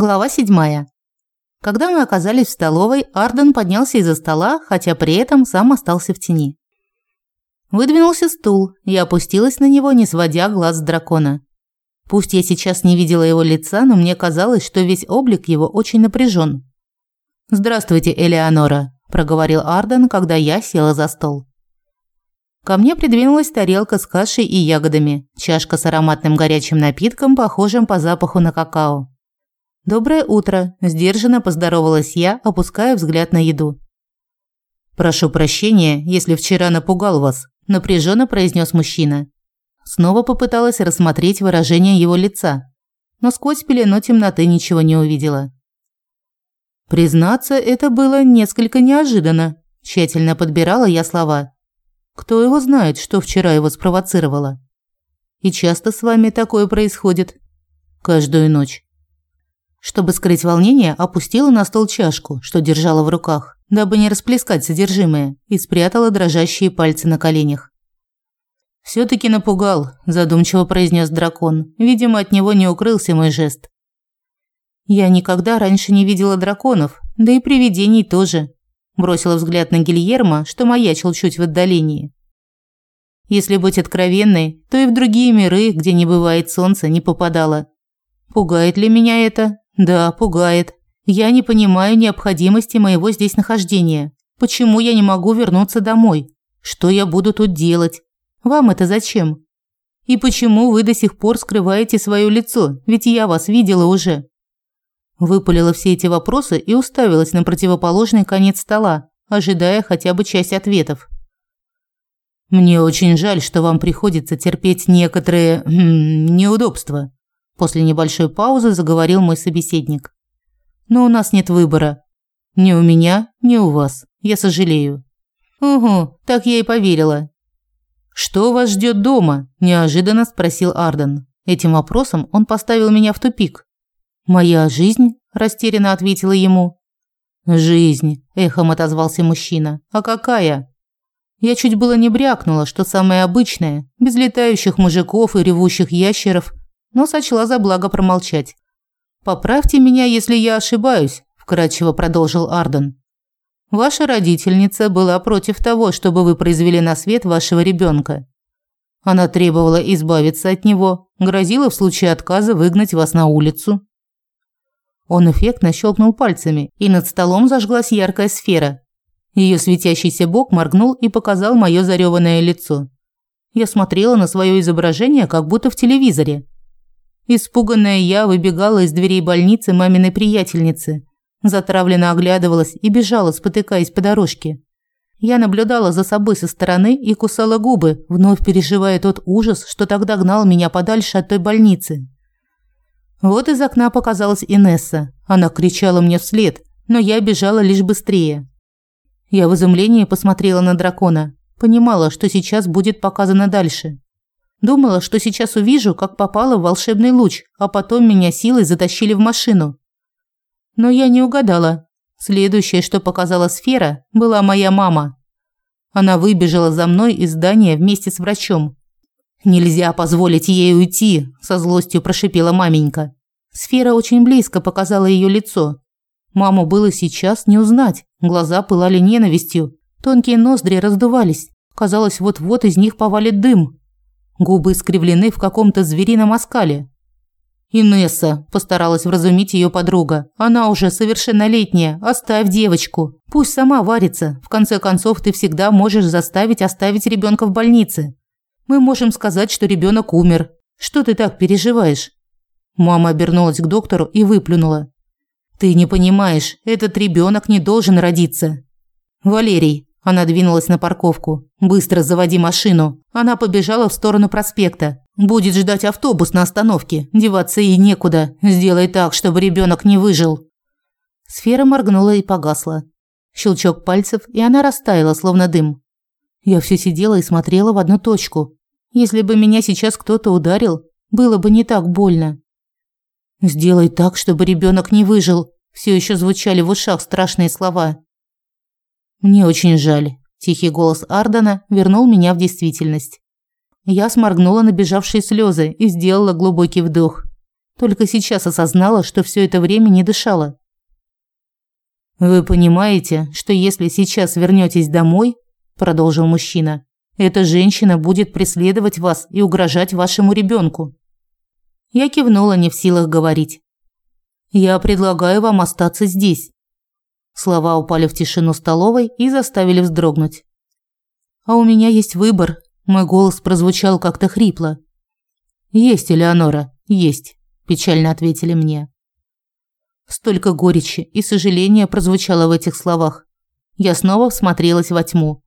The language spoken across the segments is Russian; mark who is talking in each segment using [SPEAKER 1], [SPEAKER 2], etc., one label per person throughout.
[SPEAKER 1] Глава седьмая. Когда мы оказались в столовой, Арден поднялся из-за стола, хотя при этом сам остался в тени. Выдвинулся стул, я опустилась на него, не сводя глаз с дракона. Пусть я сейчас не видела его лица, но мне казалось, что весь облик его очень напряжен. «Здравствуйте, Элеонора», – проговорил Арден, когда я села за стол. Ко мне придвинулась тарелка с кашей и ягодами, чашка с ароматным горячим напитком, похожим по запаху на какао. «Доброе утро», – сдержанно поздоровалась я, опуская взгляд на еду. «Прошу прощения, если вчера напугал вас», – напряженно произнес мужчина. Снова попыталась рассмотреть выражение его лица, но сквозь пелену темноты ничего не увидела. Признаться, это было несколько неожиданно. Тщательно подбирала я слова. Кто его знает, что вчера его спровоцировало? И часто с вами такое происходит? Каждую ночь. Чтобы скрыть волнение, опустила на стол чашку, что держала в руках, дабы не расплескать содержимое, и спрятала дрожащие пальцы на коленях. все таки напугал», – задумчиво произнес дракон. Видимо, от него не укрылся мой жест. «Я никогда раньше не видела драконов, да и привидений тоже», бросила взгляд на Гильермо, что маячил чуть в отдалении. Если быть откровенной, то и в другие миры, где не бывает солнца, не попадала. Пугает ли меня это? Да, пугает. Я не понимаю необходимости моего здесь нахождения. Почему я не могу вернуться домой? Что я буду тут делать? Вам это зачем? И почему вы до сих пор скрываете свое лицо? Ведь я вас видела уже. Выпалила все эти вопросы и уставилась на противоположный конец стола, ожидая хотя бы часть ответов. Мне очень жаль, что вам приходится терпеть некоторые хм, неудобства, после небольшой паузы заговорил мой собеседник. Но у нас нет выбора. Ни у меня, ни у вас. Я сожалею. Угу, так я и поверила. Что вас ждет дома? неожиданно спросил Арден. Этим вопросом он поставил меня в тупик. «Моя жизнь?» – растерянно ответила ему. «Жизнь», – эхом отозвался мужчина. «А какая?» Я чуть было не брякнула, что самое обычное, без летающих мужиков и ревущих ящеров, но сочла за благо промолчать. «Поправьте меня, если я ошибаюсь», – вкратчиво продолжил Арден. «Ваша родительница была против того, чтобы вы произвели на свет вашего ребенка. Она требовала избавиться от него, грозила в случае отказа выгнать вас на улицу. Он эффектно щелкнул пальцами, и над столом зажглась яркая сфера. Ее светящийся бок моргнул и показал мое зареванное лицо. Я смотрела на свое изображение, как будто в телевизоре. Испуганная я выбегала из дверей больницы маминой приятельницы, затравленно оглядывалась и бежала, спотыкаясь по дорожке. Я наблюдала за собой со стороны и кусала губы, вновь переживая тот ужас, что тогда гнал меня подальше от той больницы. Вот из окна показалась Инесса. Она кричала мне вслед, но я бежала лишь быстрее. Я в изумлении посмотрела на дракона. Понимала, что сейчас будет показано дальше. Думала, что сейчас увижу, как попала в волшебный луч, а потом меня силой затащили в машину. Но я не угадала. Следующее, что показала сфера, была моя мама. Она выбежала за мной из здания вместе с врачом. Нельзя позволить ей уйти, со злостью прошипела маменька. Сфера очень близко показала ее лицо. Маму было сейчас не узнать. Глаза пылали ненавистью, тонкие ноздри раздувались. Казалось, вот-вот из них повалит дым. Губы искривлены в каком-то зверином оскале. «Инесса», – постаралась вразумить ее подруга. «Она уже совершеннолетняя. Оставь девочку. Пусть сама варится. В конце концов, ты всегда можешь заставить оставить ребенка в больнице. Мы можем сказать, что ребенок умер. Что ты так переживаешь? Мама обернулась к доктору и выплюнула. Ты не понимаешь, этот ребенок не должен родиться. Валерий, она двинулась на парковку. Быстро заводи машину. Она побежала в сторону проспекта. Будет ждать автобус на остановке. Деваться ей некуда. Сделай так, чтобы ребенок не выжил. Сфера моргнула и погасла. Щелчок пальцев, и она растаяла, словно дым. Я все сидела и смотрела в одну точку. Если бы меня сейчас кто-то ударил, было бы не так больно. Сделай так, чтобы ребенок не выжил. Все еще звучали в ушах страшные слова. Мне очень жаль. Тихий голос Ардана вернул меня в действительность. Я сморгнула набежавшие слезы и сделала глубокий вдох. Только сейчас осознала, что все это время не дышала. Вы понимаете, что если сейчас вернетесь домой, продолжил мужчина, эта женщина будет преследовать вас и угрожать вашему ребенку. Я кивнула, не в силах говорить. Я предлагаю вам остаться здесь. Слова упали в тишину столовой и заставили вздрогнуть. А у меня есть выбор. Мой голос прозвучал как-то хрипло. Есть, Элеонора, есть, печально ответили мне. Столько горечи и сожаления прозвучало в этих словах. Я снова всмотрелась во тьму.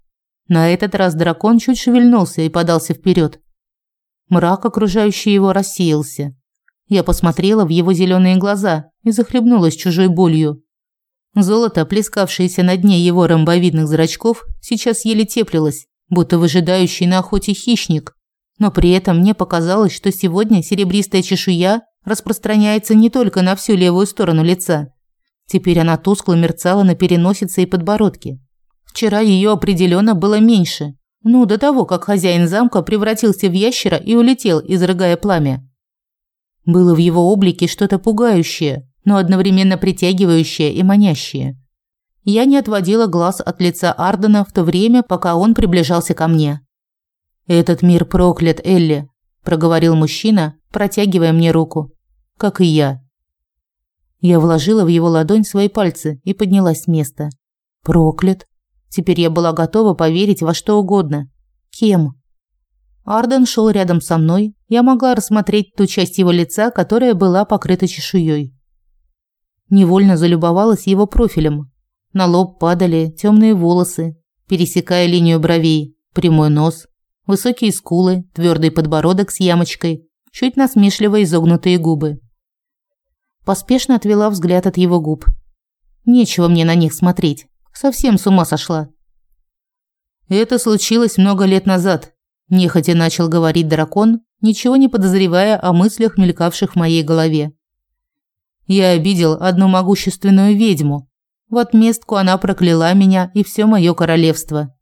[SPEAKER 1] На этот раз дракон чуть шевельнулся и подался вперед. Мрак, окружающий его, рассеялся. Я посмотрела в его зеленые глаза и захлебнулась чужой болью. Золото, плескавшееся на дне его ромбовидных зрачков, сейчас еле теплилось, будто выжидающий на охоте хищник. Но при этом мне показалось, что сегодня серебристая чешуя распространяется не только на всю левую сторону лица. Теперь она тускло мерцала на переносице и подбородке. Вчера ее определенно было меньше. Ну, до того, как хозяин замка превратился в ящера и улетел, изрыгая пламя. Было в его облике что-то пугающее, но одновременно притягивающее и манящее. Я не отводила глаз от лица Ардена в то время, пока он приближался ко мне. «Этот мир проклят, Элли», – проговорил мужчина, протягивая мне руку. «Как и я». Я вложила в его ладонь свои пальцы и поднялась с места. «Проклят?» Теперь я была готова поверить во что угодно. Кем? Арден шел рядом со мной. Я могла рассмотреть ту часть его лица, которая была покрыта чешуей. Невольно залюбовалась его профилем. На лоб падали темные волосы, пересекая линию бровей, прямой нос, высокие скулы, твердый подбородок с ямочкой, чуть насмешливо изогнутые губы. Поспешно отвела взгляд от его губ. Нечего мне на них смотреть. Совсем с ума сошла. Это случилось много лет назад, нехотя начал говорить дракон, ничего не подозревая о мыслях, мелькавших в моей голове. Я обидел одну могущественную ведьму. В отместку она прокляла меня и все мое королевство.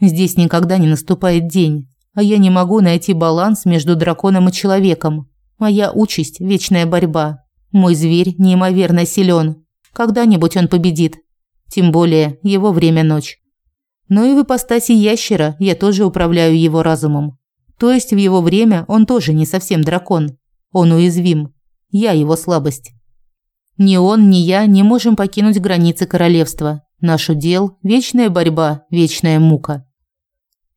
[SPEAKER 1] Здесь никогда не наступает день, а я не могу найти баланс между драконом и человеком. Моя участь вечная борьба. Мой зверь неимоверно силен. Когда-нибудь он победит, тем более его время ночь. Но и в ипостаси ящера я тоже управляю его разумом. То есть в его время он тоже не совсем дракон. Он уязвим. Я его слабость. Ни он, ни я не можем покинуть границы королевства. Наш удел – вечная борьба, вечная мука.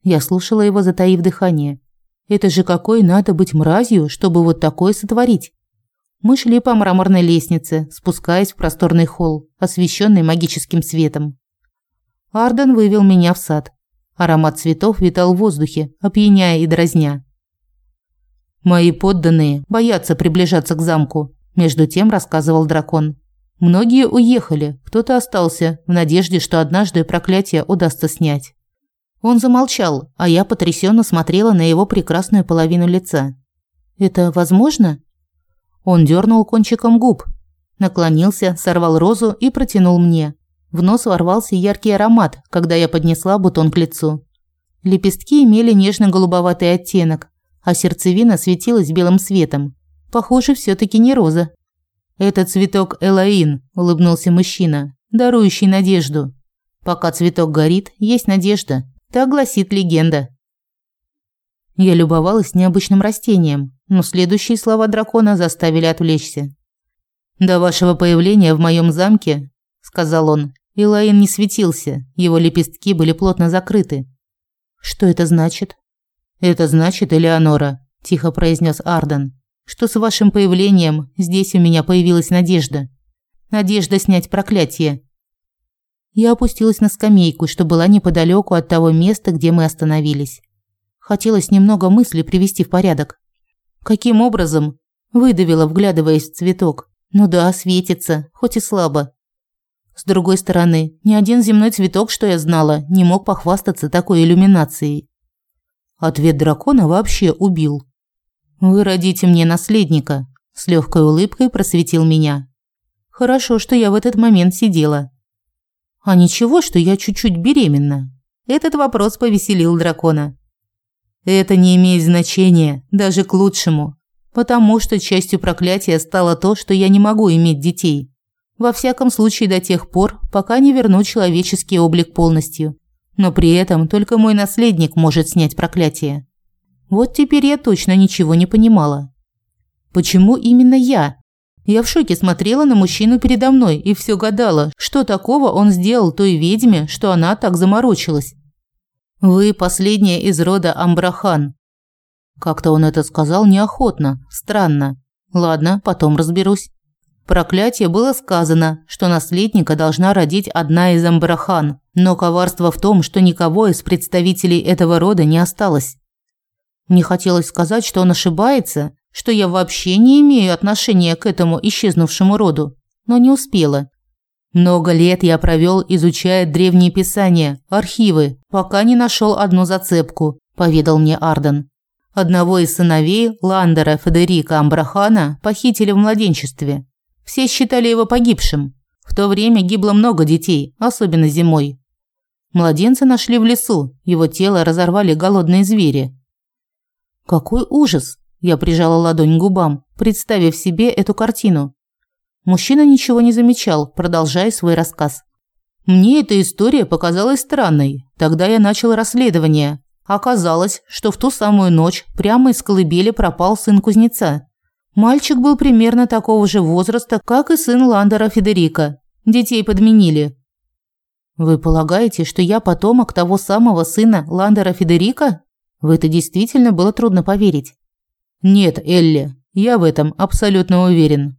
[SPEAKER 1] Я слушала его, затаив дыхание. Это же какой надо быть мразью, чтобы вот такое сотворить? Мы шли по мраморной лестнице, спускаясь в просторный холл, освещенный магическим светом. Арден вывел меня в сад. Аромат цветов витал в воздухе, опьяняя и дразня. Мои подданные боятся приближаться к замку, между тем рассказывал дракон. Многие уехали, кто-то остался в надежде, что однажды проклятие удастся снять. Он замолчал, а я потрясенно смотрела на его прекрасную половину лица. Это возможно? Он дернул кончиком губ, наклонился, сорвал розу и протянул мне. В нос ворвался яркий аромат, когда я поднесла бутон к лицу. Лепестки имели нежно-голубоватый оттенок, а сердцевина светилась белым светом. Похоже, все таки не роза. «Это цветок Элаин», – улыбнулся мужчина, дарующий надежду. «Пока цветок горит, есть надежда», – так гласит легенда. Я любовалась необычным растением, но следующие слова дракона заставили отвлечься. «До вашего появления в моем замке», – сказал он, – Илайн не светился, его лепестки были плотно закрыты. «Что это значит?» «Это значит, Элеонора», – тихо произнес Арден, – «что с вашим появлением здесь у меня появилась надежда. Надежда снять проклятие». Я опустилась на скамейку, что была неподалеку от того места, где мы остановились. Хотелось немного мысли привести в порядок. Каким образом? Выдавила, вглядываясь в цветок. Ну да, светится, хоть и слабо. С другой стороны, ни один земной цветок, что я знала, не мог похвастаться такой иллюминацией. Ответ дракона вообще убил. Вы родите мне наследника, с легкой улыбкой просветил меня. Хорошо, что я в этот момент сидела. А ничего, что я чуть-чуть беременна. Этот вопрос повеселил дракона. Это не имеет значения, даже к лучшему. Потому что частью проклятия стало то, что я не могу иметь детей. Во всяком случае до тех пор, пока не верну человеческий облик полностью. Но при этом только мой наследник может снять проклятие. Вот теперь я точно ничего не понимала. Почему именно я? Я в шоке смотрела на мужчину передо мной и все гадала, что такого он сделал той ведьме, что она так заморочилась. Вы последняя из рода Амбрахан. Как-то он это сказал неохотно, странно. Ладно, потом разберусь. Проклятие было сказано, что наследника должна родить одна из Амбрахан, но коварство в том, что никого из представителей этого рода не осталось. Мне хотелось сказать, что он ошибается, что я вообще не имею отношения к этому исчезнувшему роду, но не успела. Много лет я провел, изучая древние писания, архивы, пока не нашел одну зацепку, поведал мне Арден. Одного из сыновей Ландера Федерика Амбрахана похитили в младенчестве. Все считали его погибшим. В то время гибло много детей, особенно зимой. Младенца нашли в лесу, его тело разорвали голодные звери. Какой ужас! Я прижала ладонь к губам, представив себе эту картину. Мужчина ничего не замечал, продолжая свой рассказ. Мне эта история показалась странной. Тогда я начал расследование. Оказалось, что в ту самую ночь прямо из колыбели пропал сын кузнеца. Мальчик был примерно такого же возраста, как и сын Ландера Федерика. Детей подменили. Вы полагаете, что я потомок того самого сына Ландера Федерика? В это действительно было трудно поверить. Нет, Элли, я в этом абсолютно уверен.